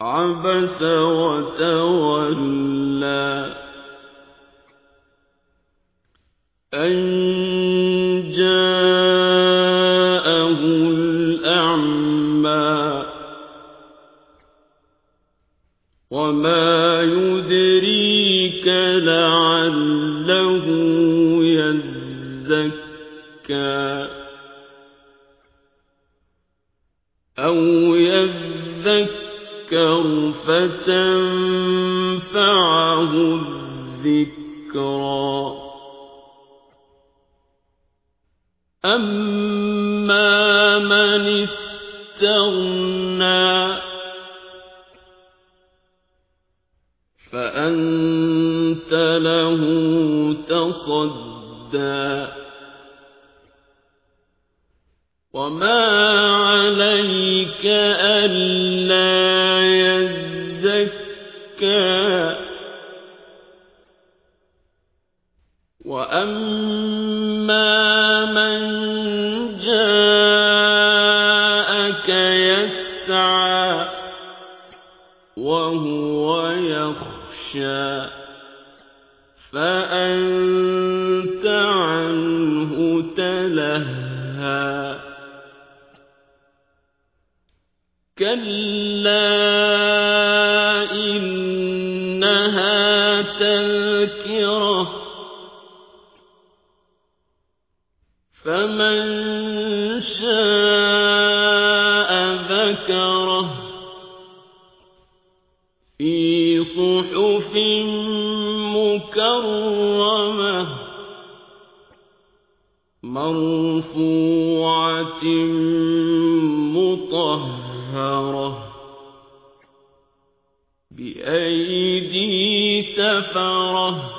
عبس وتولى أن جاءه الأعمى وما يدريك لعله يزكى أو يذكر فتنفعه الذكرى. أما من استغنى فأنت له تصدى. وما عليك ألا وهو يخشى فأنت عنه تلهى. كلا إنها تذكرة فمن في صحف مكرمة مرفوعة مطهرة بأيدي سفرة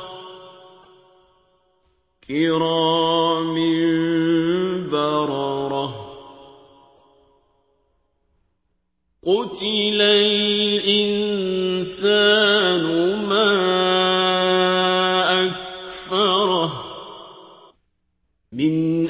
كرام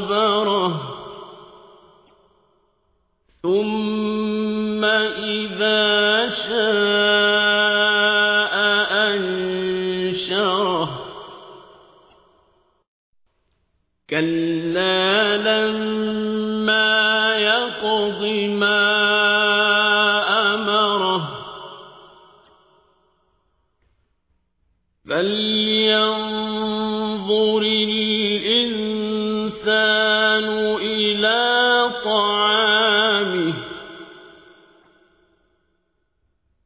فأقبره ثم إذا شاء أنشره. كلا لما يقض ما أمره. فلينظر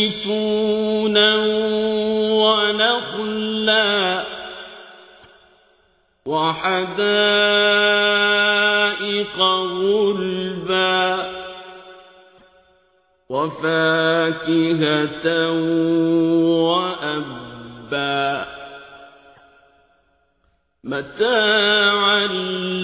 وزيتونا ونخلا وحدائق غلبا وفاكهة وأبا متاعا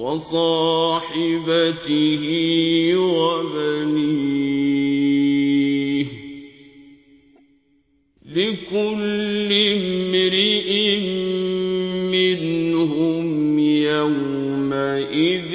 وصاحبته وبنيه. لكل امرئ منهم يومئذ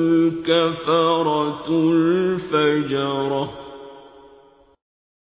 الكفرة الفجرة